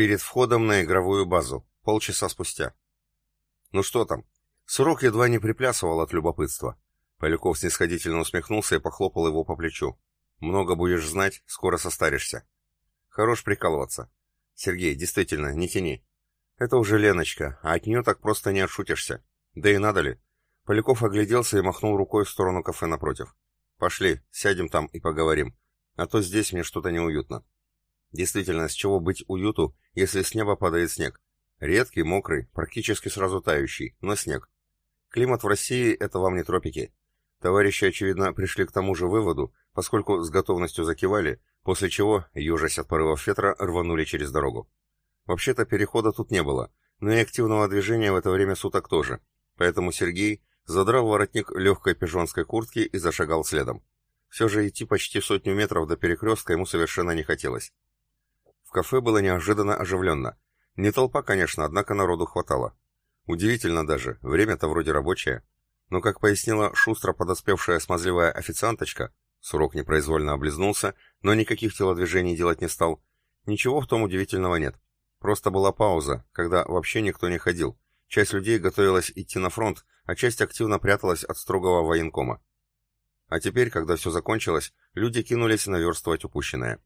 Перед входом на игровую базу. Полчаса спустя. Ну что там? Сурок едва не приплясывал от любопытства. Поляков снисходительно усмехнулся и похлопал его по плечу. «Много будешь знать, скоро состаришься». «Хорош прикалываться». «Сергей, действительно, не тяни. Это уже Леночка, а от нее так просто не отшутишься. Да и надо ли?» Поляков огляделся и махнул рукой в сторону кафе напротив. «Пошли, сядем там и поговорим. А то здесь мне что-то неуютно». Действительно, с чего быть уюту, если с неба падает снег? Редкий, мокрый, практически сразу тающий, но снег. Климат в России — это вам не тропики. Товарищи, очевидно, пришли к тому же выводу, поскольку с готовностью закивали, после чего, ежась от порывов ветра, рванули через дорогу. Вообще-то перехода тут не было, но и активного движения в это время суток тоже, поэтому Сергей задрал воротник легкой пижонской куртки и зашагал следом. Все же идти почти сотню метров до перекрестка ему совершенно не хотелось. В кафе было неожиданно оживленно. Не толпа, конечно, однако народу хватало. Удивительно даже, время-то вроде рабочее. Но, как пояснила шустро подоспевшая смазливая официанточка, Сурок непроизвольно облизнулся, но никаких телодвижений делать не стал. Ничего в том удивительного нет. Просто была пауза, когда вообще никто не ходил. Часть людей готовилась идти на фронт, а часть активно пряталась от строгого военкома. А теперь, когда все закончилось, люди кинулись наверстывать упущенное.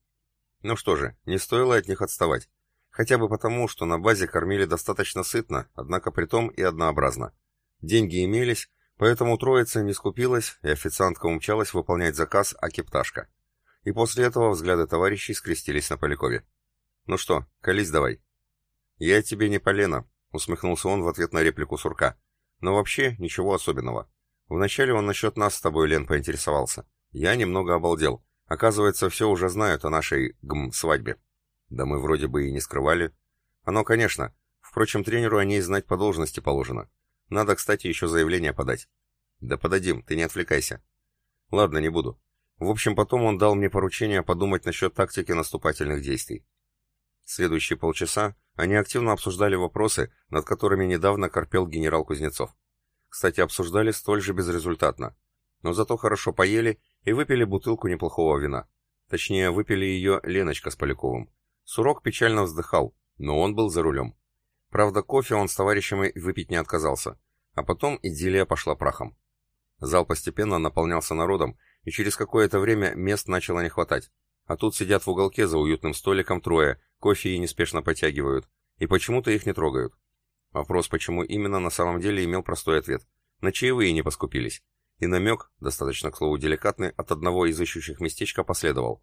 Ну что же, не стоило от них отставать. Хотя бы потому, что на базе кормили достаточно сытно, однако притом и однообразно. Деньги имелись, Поэтому троица не скупилась, и официантка умчалась выполнять заказ Аки-пташка. И после этого взгляды товарищей скрестились на Полякове. «Ну что, колись давай». «Я тебе не полено», — усмехнулся он в ответ на реплику Сурка. «Но вообще ничего особенного. Вначале он насчет нас с тобой, Лен, поинтересовался. Я немного обалдел. Оказывается, все уже знают о нашей, гм, свадьбе. Да мы вроде бы и не скрывали. Оно, конечно. Впрочем, тренеру о ней знать по должности положено. Надо, кстати, еще заявление подать. Да подадим, ты не отвлекайся. Ладно, не буду. В общем, потом он дал мне поручение подумать насчет тактики наступательных действий. Следующие полчаса они активно обсуждали вопросы, над которыми недавно корпел генерал Кузнецов. Кстати, обсуждали столь же безрезультатно. Но зато хорошо поели и выпили бутылку неплохого вина. Точнее, выпили ее Леночка с Поляковым. Сурок печально вздыхал, но он был за рулем. Правда, кофе он с товарищами выпить не отказался. А потом идиллия пошла прахом. Зал постепенно наполнялся народом, и через какое-то время мест начало не хватать. А тут сидят в уголке за уютным столиком трое, кофе и неспешно потягивают, и почему-то их не трогают. Вопрос, почему именно, на самом деле имел простой ответ. На чаевые не поскупились. И намек, достаточно, к слову, деликатный, от одного из ищущих местечка последовал.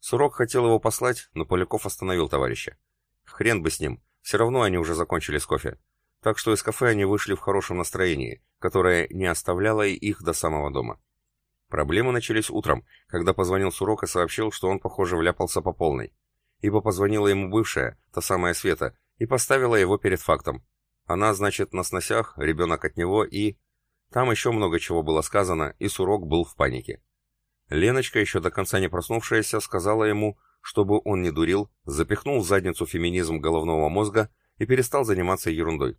Сурок хотел его послать, но Поляков остановил товарища. Хрен бы с ним, все равно они уже закончили с кофе. Так что из кафе они вышли в хорошем настроении, которое не оставляло их до самого дома. Проблемы начались утром, когда позвонил Сурок и сообщил, что он, похоже, вляпался по полной. Ибо позвонила ему бывшая, та самая Света, и поставила его перед фактом. Она, значит, на сносях, ребенок от него и... Там еще много чего было сказано, и Сурок был в панике. Леночка, еще до конца не проснувшаяся, сказала ему, чтобы он не дурил, запихнул в задницу феминизм головного мозга и перестал заниматься ерундой.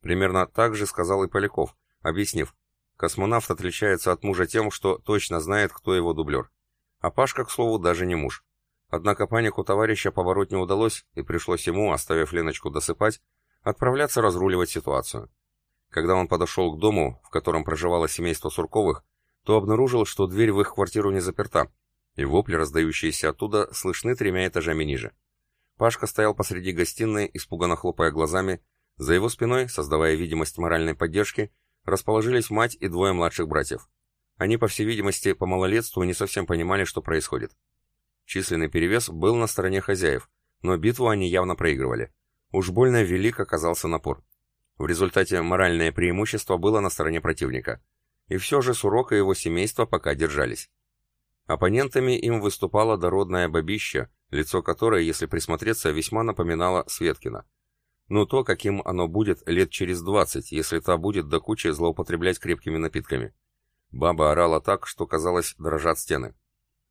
Примерно так же сказал и Поляков, объяснив, космонавт отличается от мужа тем, что точно знает, кто его дублер. А Пашка, к слову, даже не муж. Однако панику товарища побороть не удалось, и пришлось ему, оставив Леночку досыпать, отправляться разруливать ситуацию. Когда он подошел к дому, в котором проживало семейство Сурковых, то обнаружил, что дверь в их квартиру не заперта, и вопли, раздающиеся оттуда, слышны тремя этажами ниже. Пашка стоял посреди гостиной, испуганно хлопая глазами. За его спиной, создавая видимость моральной поддержки, расположились мать и двое младших братьев. Они, по всей видимости, по малолетству не совсем понимали, что происходит. Численный перевес был на стороне хозяев, но битву они явно проигрывали. Уж больно велик оказался напор. В результате моральное преимущество было на стороне противника. И все же Сурок и его семейство пока держались. Оппонентами им выступала дородная бабища, лицо которой, если присмотреться, весьма напоминало Светкина. Но то, каким оно будет лет через двадцать, если та будет до кучи злоупотреблять крепкими напитками. Баба орала так, что, казалось, дрожат стены.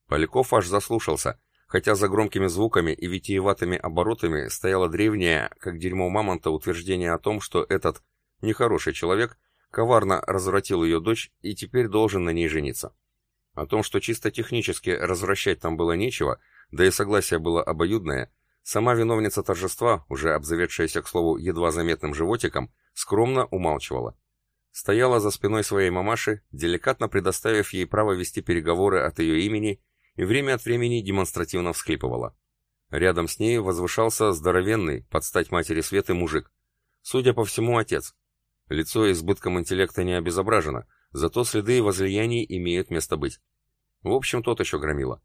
Поляков аж заслушался, хотя за громкими звуками и витиеватыми оборотами стояло древнее, как дерьмо мамонта, утверждение о том, что этот нехороший человек коварно развратил ее дочь и теперь должен на ней жениться. О том, что чисто технически развращать там было нечего, да и согласие было обоюдное, Сама виновница торжества, уже обзаведшаяся, к слову, едва заметным животиком, скромно умалчивала. Стояла за спиной своей мамаши, деликатно предоставив ей право вести переговоры от ее имени, и время от времени демонстративно всхлипывала. Рядом с ней возвышался здоровенный, под стать матери Светы, мужик. Судя по всему, отец. Лицо избытком интеллекта не обезображено, зато следы возлияний имеют место быть. В общем, тот еще громила.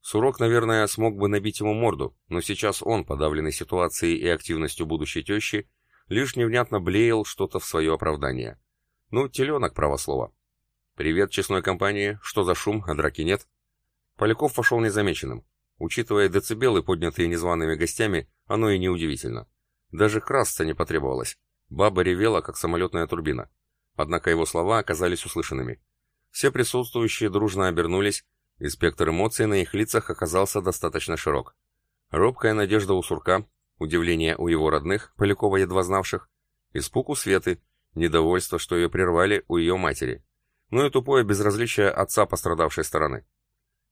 Сурок, наверное, смог бы набить ему морду, но сейчас он, подавленный ситуацией и активностью будущей тещи, лишь невнятно блеял что-то в свое оправдание. Ну, теленок, право слово. «Привет, честной компании. Что за шум, а драки нет?» Поляков пошел незамеченным. Учитывая децибелы, поднятые незваными гостями, оно и неудивительно. Даже красться не потребовалось. Баба ревела, как самолетная турбина. Однако его слова оказались услышанными. Все присутствующие дружно обернулись, и спектр эмоций на их лицах оказался достаточно широк. Робкая надежда у сурка, удивление у его родных, Полякова едва знавших, испуг у Светы, недовольство, что ее прервали у ее матери, ну и тупое безразличие отца пострадавшей стороны.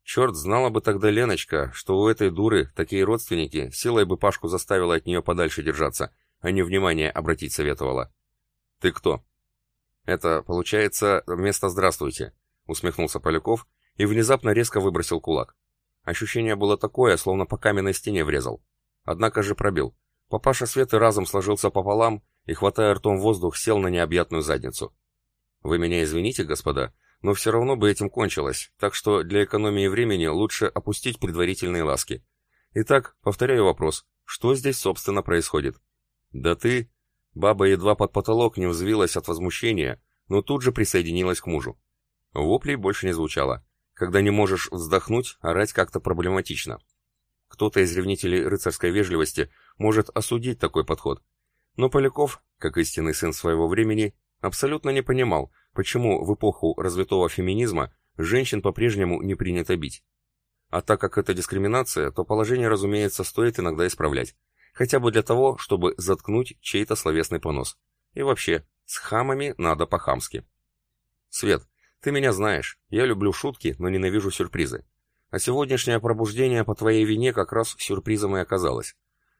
Черт, знала бы тогда Леночка, что у этой дуры такие родственники, силой бы Пашку заставила от нее подальше держаться, а не внимание обратить советовала. «Ты кто?» «Это, получается, вместо «здравствуйте», — усмехнулся Поляков и внезапно резко выбросил кулак. Ощущение было такое, словно по каменной стене врезал. Однако же пробил. Папаша Светы разом сложился пополам и, хватая ртом воздух, сел на необъятную задницу. «Вы меня извините, господа, но все равно бы этим кончилось, так что для экономии времени лучше опустить предварительные ласки. Итак, повторяю вопрос. Что здесь, собственно, происходит?» «Да ты...» Баба едва под потолок не взвилась от возмущения, но тут же присоединилась к мужу. Воплей больше не звучало. Когда не можешь вздохнуть, орать как-то проблематично. Кто-то из ревнителей рыцарской вежливости может осудить такой подход. Но Поляков, как истинный сын своего времени, абсолютно не понимал, почему в эпоху развитого феминизма женщин по-прежнему не принято бить. А так как это дискриминация, то положение, разумеется, стоит иногда исправлять. Хотя бы для того, чтобы заткнуть чей-то словесный понос. И вообще, с хамами надо по-хамски. Свет, ты меня знаешь, я люблю шутки, но ненавижу сюрпризы. А сегодняшнее пробуждение по твоей вине как раз сюрпризом и оказалось.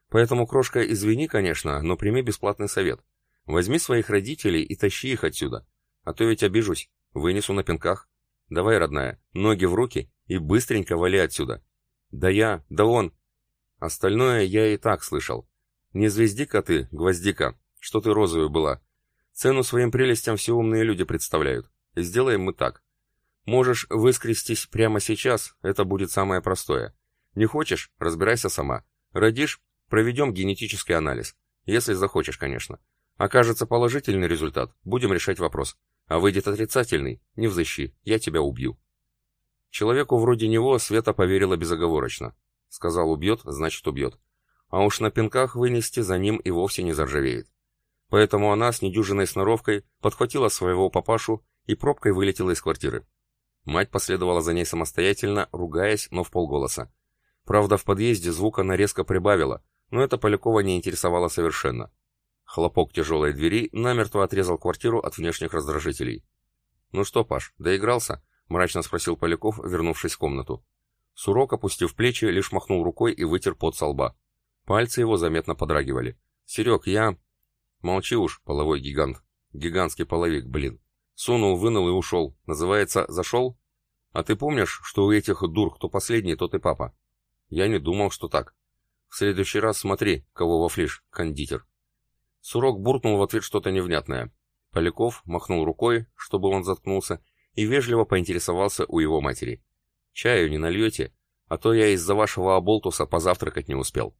Поэтому, крошка, извини, конечно, но прими бесплатный совет. Возьми своих родителей и тащи их отсюда. А то ведь обижусь, вынесу на пинках. Давай, родная, ноги в руки и быстренько вали отсюда. Да я, да он. Остальное я и так слышал. Не звездика ты, гвоздика, что ты розовую была. Цену своим прелестям все умные люди представляют. Сделаем мы так. Можешь выскрестись прямо сейчас, это будет самое простое. Не хочешь, разбирайся сама. Родишь, проведем генетический анализ. Если захочешь, конечно. Окажется положительный результат, будем решать вопрос. А выйдет отрицательный, не взыщи, я тебя убью. Человеку вроде него Света поверила безоговорочно. Сказал убьет, значит убьет. А уж на пинках вынести за ним и вовсе не заржавеет. Поэтому она с недюжиной сноровкой подхватила своего папашу и пробкой вылетела из квартиры. Мать последовала за ней самостоятельно, ругаясь, но в полголоса. Правда, в подъезде звук она резко прибавила, но это Полякова не интересовало совершенно. Хлопок тяжелой двери намертво отрезал квартиру от внешних раздражителей. «Ну что, Паш, доигрался?» — мрачно спросил Поляков, вернувшись в комнату. Сурок, опустив плечи, лишь махнул рукой и вытер пот со лба. Пальцы его заметно подрагивали. «Серег, я...» «Молчи уж, половой гигант. Гигантский половик, блин. Сунул, вынул и ушел. Называется «зашел»? А ты помнишь, что у этих дур кто последний, тот и папа? Я не думал, что так. В следующий раз смотри, кого во флиш, кондитер. Сурок буркнул в ответ что-то невнятное. Поляков махнул рукой, чтобы он заткнулся, и вежливо поинтересовался у его матери. «Чаю не нальете? А то я из-за вашего оболтуса позавтракать не успел».